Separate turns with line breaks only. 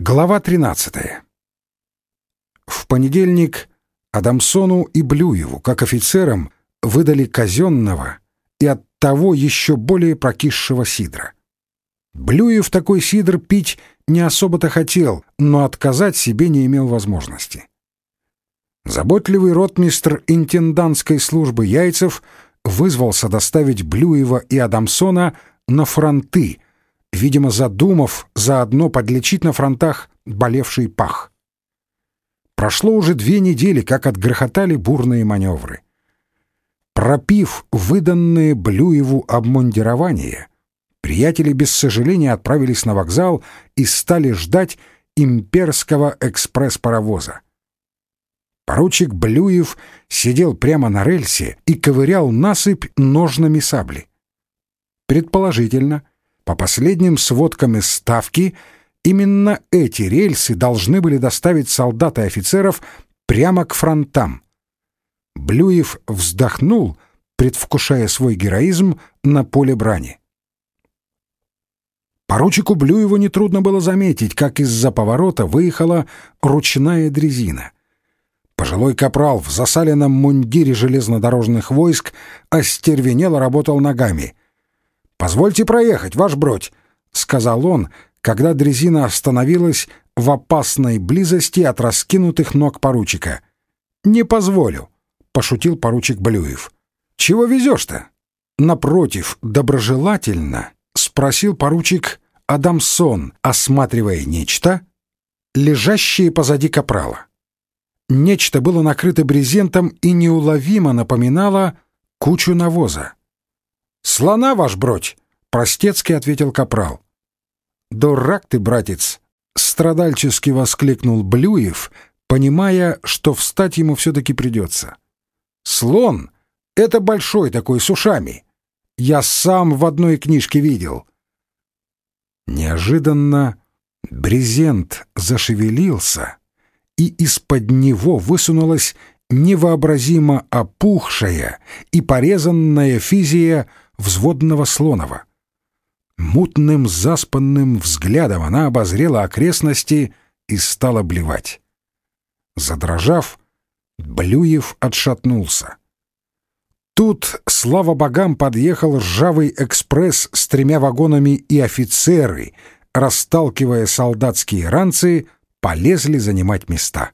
Глава 13. В понедельник Адамсону и Блюеву, как офицерам, выдали казенного и оттого еще более прокисшего сидра. Блюев такой сидр пить не особо-то хотел, но отказать себе не имел возможности. Заботливый ротмистр интендантской службы Яйцев вызвался доставить Блюева и Адамсона на фронты, видимо, задумав заодно подлечить на фронтах болевший пах. Прошло уже две недели, как отгрохотали бурные маневры. Пропив выданные Блюеву обмундирование, приятели без сожаления отправились на вокзал и стали ждать имперского экспресс-паровоза. Поручик Блюев сидел прямо на рельсе и ковырял насыпь ножнами сабли. Предположительно, по последним сводкам из Ставки, именно эти рельсы должны были доставить солдат и офицеров прямо к фронтам. Блюев вздохнул, предвкушая свой героизм на поле брани. Поручику Блюеву нетрудно было заметить, как из-за поворота выехала ручная дрезина. Пожилой капрал в засаленном мундире железнодорожных войск остервенело работал ногами — «Позвольте проехать, ваш бродь», — сказал он, когда дрезина остановилась в опасной близости от раскинутых ног поручика. «Не позволю», — пошутил поручик Блюев. «Чего везешь-то?» Напротив, доброжелательно спросил поручик Адамсон, осматривая нечто, лежащее позади капрала. Нечто было накрыто брезентом и неуловимо напоминало кучу навоза. «Слона ваш бродь!» — простецки ответил капрал. «Дурак ты, братец!» — страдальчески воскликнул Блюев, понимая, что встать ему все-таки придется. «Слон — это большой такой, с ушами. Я сам в одной книжке видел». Неожиданно брезент зашевелился, и из-под него высунулась невообразимо опухшая и порезанная физия взводного Слонова. Мутным заспанным взглядом она обозрела окрестности и стала блевать. Задрожав, Блюев отшатнулся. Тут, слава богам, подъехал ржавый экспресс с тремя вагонами и офицеры, расталкивая солдатские ранцы, полезли занимать места.